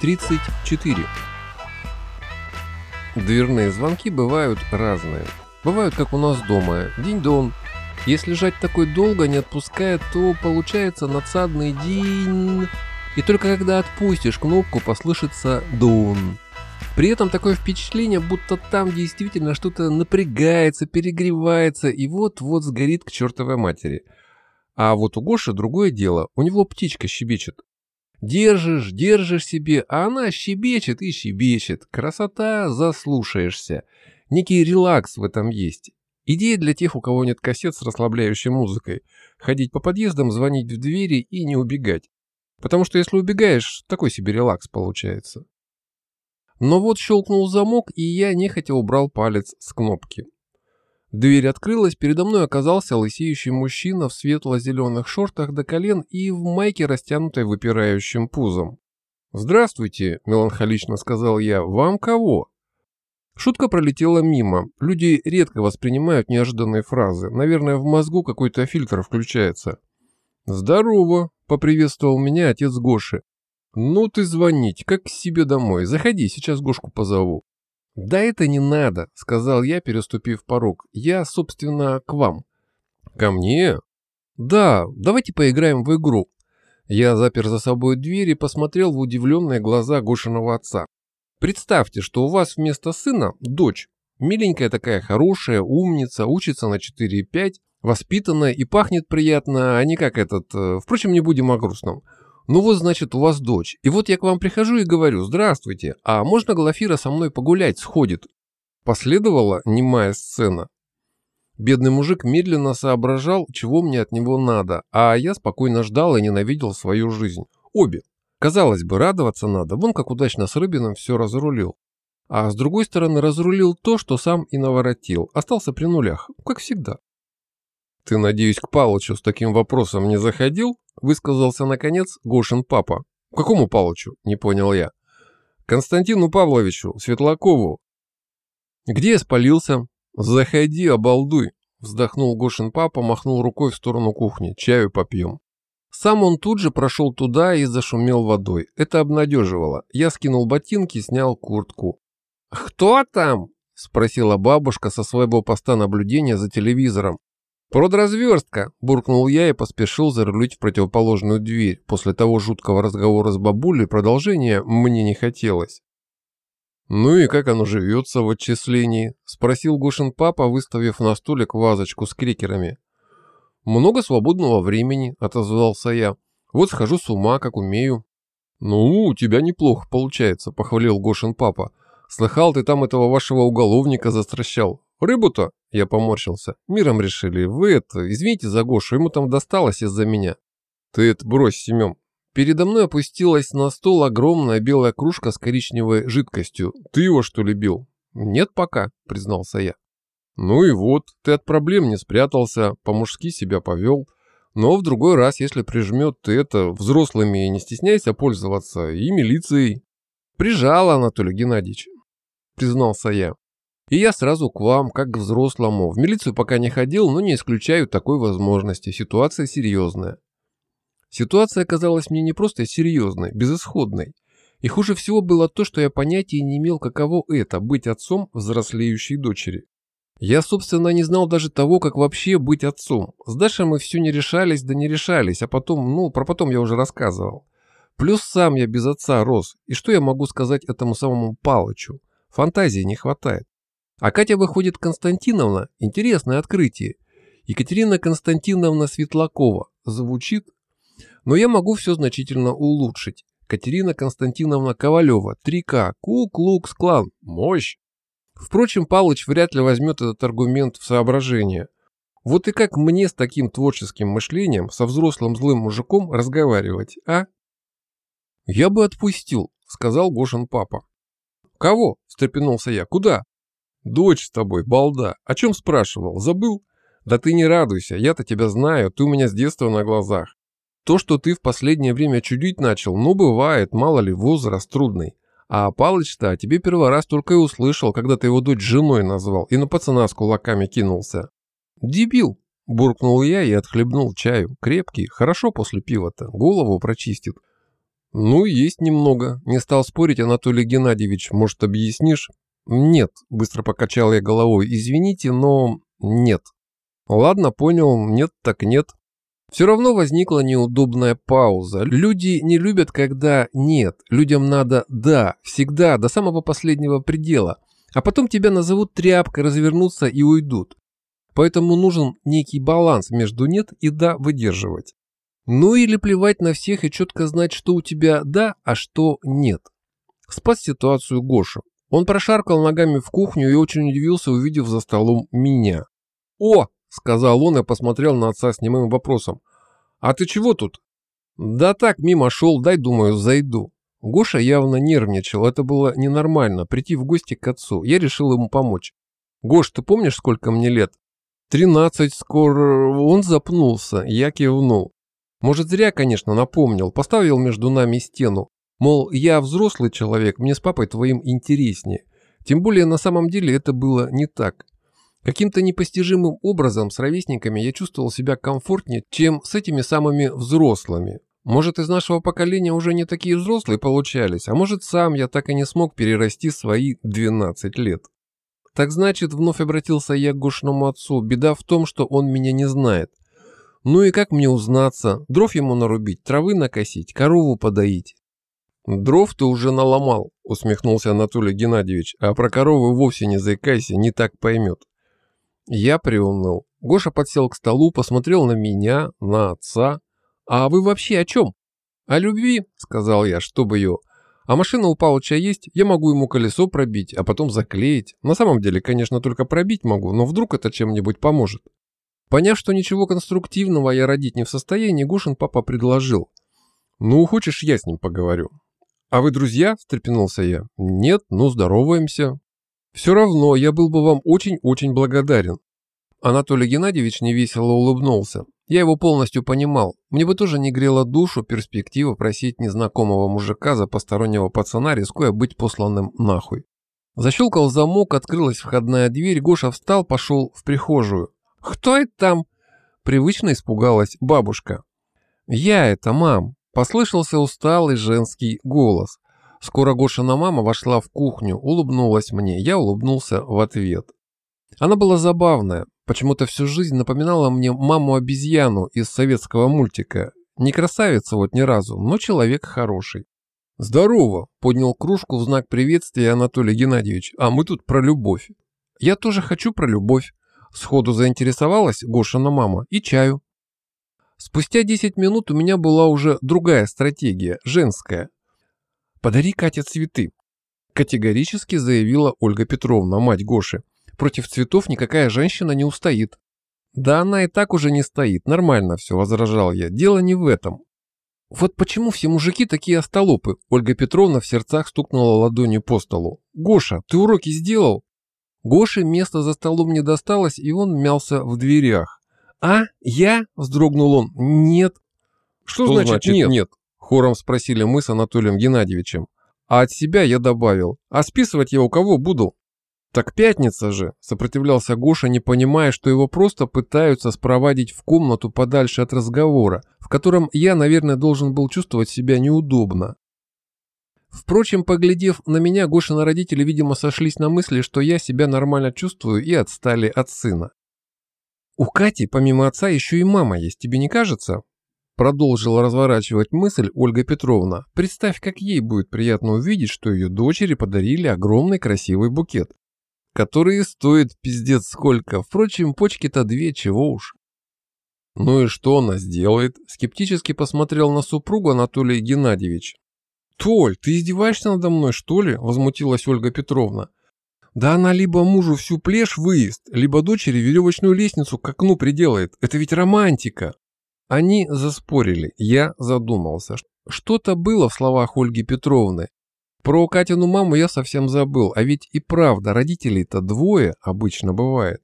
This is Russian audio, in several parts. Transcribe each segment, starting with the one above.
34. Дверные звонки бывают разные. Бывают, как у нас дома. День-дон. Если жать такой долго не отпускает, то получается надсадный день. И только когда отпустишь кнопку, послышится дон. При этом такое впечатление, будто там действительно что-то напрягается, перегревается и вот-вот сгорит к чертовой матери. А вот у Гоши другое дело, у него птичка щебечет. Держишь, держишь себе, а она щебечет и щебечет. Красота, заслушаешься. Некий релакс в этом есть. Идея для тех, у кого нет кассет с расслабляющей музыкой. Ходить по подъездам, звонить в двери и не убегать. Потому что если убегаешь, такой себе релакс получается. Но вот щелкнул замок, и я нехотя убрал палец с кнопки. Дверь открылась, передо мной оказался лысеющий мужчина в светло-зеленых шортах до колен и в майке, растянутой выпирающим пузом. «Здравствуйте», – меланхолично сказал я, – «вам кого?» Шутка пролетела мимо. Люди редко воспринимают неожиданные фразы. Наверное, в мозгу какой-то фильтр включается. «Здорово», – поприветствовал меня отец Гоши. «Ну ты звонить, как к себе домой. Заходи, сейчас Гошку позову». «Да это не надо», — сказал я, переступив порог. «Я, собственно, к вам». «Ко мне?» «Да, давайте поиграем в игру». Я запер за собой дверь и посмотрел в удивленные глаза Гошиного отца. «Представьте, что у вас вместо сына дочь. Миленькая такая, хорошая, умница, учится на 4,5, воспитанная и пахнет приятно, а не как этот... Э, впрочем, не будем о грустном. Ну вот, значит, у вас дочь. И вот я к вам прихожу и говорю, здравствуйте, а можно Глафира со мной погулять сходит? Последовала немая сцена. Бедный мужик медленно соображал, чего мне от него надо, а я спокойно ждал и ненавидел свою жизнь. Обе. Казалось бы, радоваться надо, вон как удачно с Рыбиным все разрулил. А с другой стороны, разрулил то, что сам и наворотил. Остался при нулях, как всегда. «Ты, надеюсь, к Палычу с таким вопросом не заходил?» Высказался, наконец, Гошин папа. «К какому Палычу?» – не понял я. «Константину Павловичу, Светлакову». «Где я спалился?» «Заходи, обалдуй!» Вздохнул Гошин папа, махнул рукой в сторону кухни. «Чаю попьем». Сам он тут же прошел туда и зашумел водой. Это обнадеживало. Я скинул ботинки, снял куртку. «Кто там?» – спросила бабушка со своего поста наблюдения за телевизором. «Продразверстка!» – буркнул я и поспешил зарулить в противоположную дверь. После того жуткого разговора с бабулей продолжения мне не хотелось. «Ну и как оно живется в отчислении?» – спросил Гошин папа, выставив на столик вазочку с крекерами. «Много свободного времени», – отозвался я. «Вот схожу с ума, как умею». «Ну, у тебя неплохо получается», – похвалил Гошин папа. «Слыхал, ты там этого вашего уголовника застращал. Рыбу-то, я поморщился, миром решили. Вы это, извините за Гошу, ему там досталось из-за меня. Ты это брось, Семен. Передо мной опустилась на стол огромная белая кружка с коричневой жидкостью. Ты его что ли бил? Нет пока, признался я. Ну и вот, ты от проблем не спрятался, по-мужски себя повел. Но в другой раз, если прижмет, ты это взрослыми не стесняйся пользоваться и милицией. Прижал, Анатолий Геннадьевич, признался я. И я сразу к вам, как к взрослому. В милицию пока не ходил, но не исключаю такой возможности. Ситуация серьезная. Ситуация оказалась мне не просто серьезной, безысходной. И хуже всего было то, что я понятия не имел, каково это – быть отцом взрослеющей дочери. Я, собственно, не знал даже того, как вообще быть отцом. С Дашей мы все не решались, да не решались, а потом, ну, про потом я уже рассказывал. Плюс сам я без отца рос, и что я могу сказать этому самому Палычу? Фантазии не хватает. А Катя выходит Константиновна. Интересное открытие. Екатерина Константиновна Светлакова. Звучит? Но я могу все значительно улучшить. Катерина Константиновна Ковалева. 3К. Ку-клукс-клан. Мощь. Впрочем, Палыч вряд ли возьмет этот аргумент в соображение. Вот и как мне с таким творческим мышлением, со взрослым злым мужиком разговаривать, а? Я бы отпустил, сказал Гошин папа. Кого? встрепенулся я. Куда? «Дочь с тобой, балда. О чем спрашивал? Забыл?» «Да ты не радуйся, я-то тебя знаю, ты у меня с детства на глазах. То, что ты в последнее время чудить начал, ну бывает, мало ли, возраст трудный. А Палыч-то тебе первый раз только и услышал, когда ты его дочь женой назвал и на пацана с кулаками кинулся». «Дебил!» – буркнул я и отхлебнул чаю. Крепкий, хорошо после пива-то, голову прочистит. Ну, есть немного. Не стал спорить Анатолий Геннадьевич. Может, объяснишь? Нет, быстро покачал я головой. Извините, но нет. Ладно, понял, нет так нет. Все равно возникла неудобная пауза. Люди не любят, когда нет. Людям надо «да», всегда, до самого последнего предела. А потом тебя назовут тряпкой, развернутся и уйдут. Поэтому нужен некий баланс между «нет» и «да» выдерживать. Ну или плевать на всех и четко знать, что у тебя «да», а что «нет». Спас ситуацию Гоша. Он прошаркал ногами в кухню и очень удивился, увидев за столом меня. «О!» – сказал он и посмотрел на отца с немым вопросом. «А ты чего тут?» «Да так, мимо шел, дай, думаю, зайду». Гоша явно нервничал, это было ненормально, прийти в гости к отцу. Я решил ему помочь. «Гош, ты помнишь, сколько мне лет?» «Тринадцать скоро...» Он запнулся, я кивнул. Может, зря, конечно, напомнил, поставил между нами стену. Мол, я взрослый человек, мне с папой твоим интереснее. Тем более, на самом деле, это было не так. Каким-то непостижимым образом с ровесниками я чувствовал себя комфортнее, чем с этими самыми взрослыми. Может, из нашего поколения уже не такие взрослые получались, а может, сам я так и не смог перерасти свои 12 лет. Так значит, вновь обратился я к Гошному отцу. Беда в том, что он меня не знает. Ну и как мне узнаться? Дров ему нарубить, травы накосить, корову подоить. Дров ты уже наломал, усмехнулся Анатолий Геннадьевич, а про корову вовсе не заикайся, не так поймет. Я приуныл. Гоша подсел к столу, посмотрел на меня, на отца. «А вы вообще о чем?» «О любви», — сказал я, чтобы ее. «А машина у Палыча есть, я могу ему колесо пробить, а потом заклеить. На самом деле, конечно, только пробить могу, но вдруг это чем-нибудь поможет». Поняв, что ничего конструктивного я родить не в состоянии, Гошин папа предложил. «Ну, хочешь, я с ним поговорю?» «А вы друзья?» – встрепенулся я. «Нет, ну здороваемся». Все равно я был бы вам очень-очень благодарен. Анатолий Геннадьевич невесело улыбнулся. Я его полностью понимал. Мне бы тоже не грела душу перспектива просить незнакомого мужика за постороннего пацана, рискуя быть посланным нахуй. Защелкал замок, открылась входная дверь, Гоша встал, пошел в прихожую. «Кто это там?» Привычно испугалась бабушка. «Я это, мам!» Послышался усталый женский голос. Скоро Гошина мама вошла в кухню, улыбнулась мне, я улыбнулся в ответ. Она была забавная, почему-то всю жизнь напоминала мне маму-обезьяну из советского мультика. Не красавица вот ни разу, но человек хороший. «Здорово!» – поднял кружку в знак приветствия Анатолий Геннадьевич. «А мы тут про любовь». «Я тоже хочу про любовь». Сходу заинтересовалась Гошина мама. «И чаю». Спустя 10 минут у меня была уже другая стратегия, женская. «Подари Кате цветы», – категорически заявила Ольга Петровна, мать Гоши. «Против цветов никакая женщина не устоит». «Да она и так уже не стоит, нормально все», – возражал я. «Дело не в этом». «Вот почему все мужики такие остолопы?» Ольга Петровна в сердцах стукнула ладонью по столу. «Гоша, ты уроки сделал?» Гоше место за столом не досталось, и он мялся в дверях. «А? Я?» – вздрогнул он. «Нет». «Что, Что значит, значит нет? нет?» Хором спросили мы с Анатолием Геннадьевичем. А от себя я добавил. А списывать я у кого буду? Так пятница же, сопротивлялся Гоша, не понимая, что его просто пытаются спровадить в комнату подальше от разговора, в котором я, наверное, должен был чувствовать себя неудобно. Впрочем, поглядев на меня, Гошины родители, видимо, сошлись на мысли, что я себя нормально чувствую и отстали от сына. «У Кати, помимо отца, еще и мама есть, тебе не кажется?» Продолжила разворачивать мысль Ольга Петровна. Представь, как ей будет приятно увидеть, что ее дочери подарили огромный красивый букет. Который стоит пиздец сколько. Впрочем, почки-то две, чего уж. Ну и что она сделает? Скептически посмотрел на супругу Анатолий Геннадьевич. «Толь, ты издеваешься надо мной, что ли?» – возмутилась Ольга Петровна. «Да она либо мужу всю плешь выезд, либо дочери веревочную лестницу к окну приделает. Это ведь романтика!» Они заспорили, я задумался. Что-то было в словах Ольги Петровны. Про Катину маму я совсем забыл, а ведь и правда, родителей-то двое обычно бывает.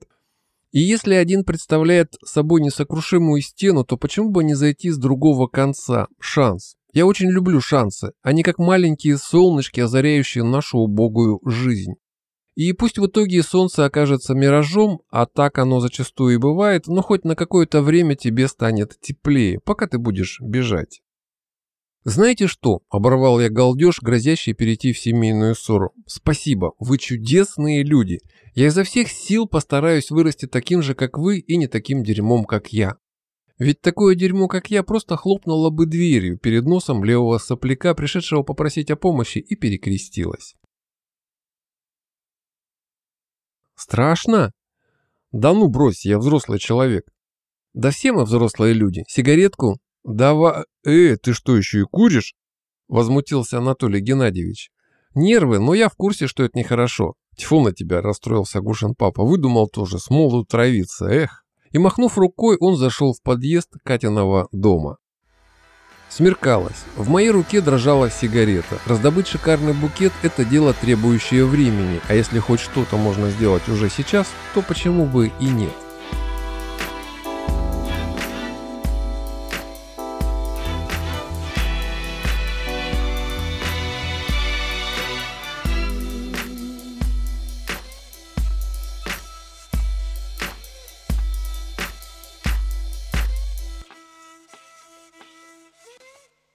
И если один представляет собой несокрушимую стену, то почему бы не зайти с другого конца? Шанс. Я очень люблю шансы. Они как маленькие солнышки, озаряющие нашу убогую жизнь. И пусть в итоге солнце окажется миражом, а так оно зачастую и бывает, но хоть на какое-то время тебе станет теплее, пока ты будешь бежать. «Знаете что?» – оборвал я галдеж, грозящий перейти в семейную ссору. «Спасибо, вы чудесные люди. Я изо всех сил постараюсь вырасти таким же, как вы, и не таким дерьмом, как я. Ведь такое дерьмо, как я, просто хлопнуло бы дверью перед носом левого сопляка, пришедшего попросить о помощи, и перекрестилась. Страшно? Да ну брось, я взрослый человек. Да все мы взрослые люди. Сигаретку? Давай... Э, ты что, еще и куришь? Возмутился Анатолий Геннадьевич. Нервы, но я в курсе, что это нехорошо. Тьфу на тебя, расстроился Гушин папа. Выдумал тоже, с молоду травиться, эх. И махнув рукой, он зашел в подъезд Катиного дома. Смеркалось. В моей руке дрожала сигарета. Раздобыть шикарный букет – это дело, требующее времени, а если хоть что-то можно сделать уже сейчас, то почему бы и нет?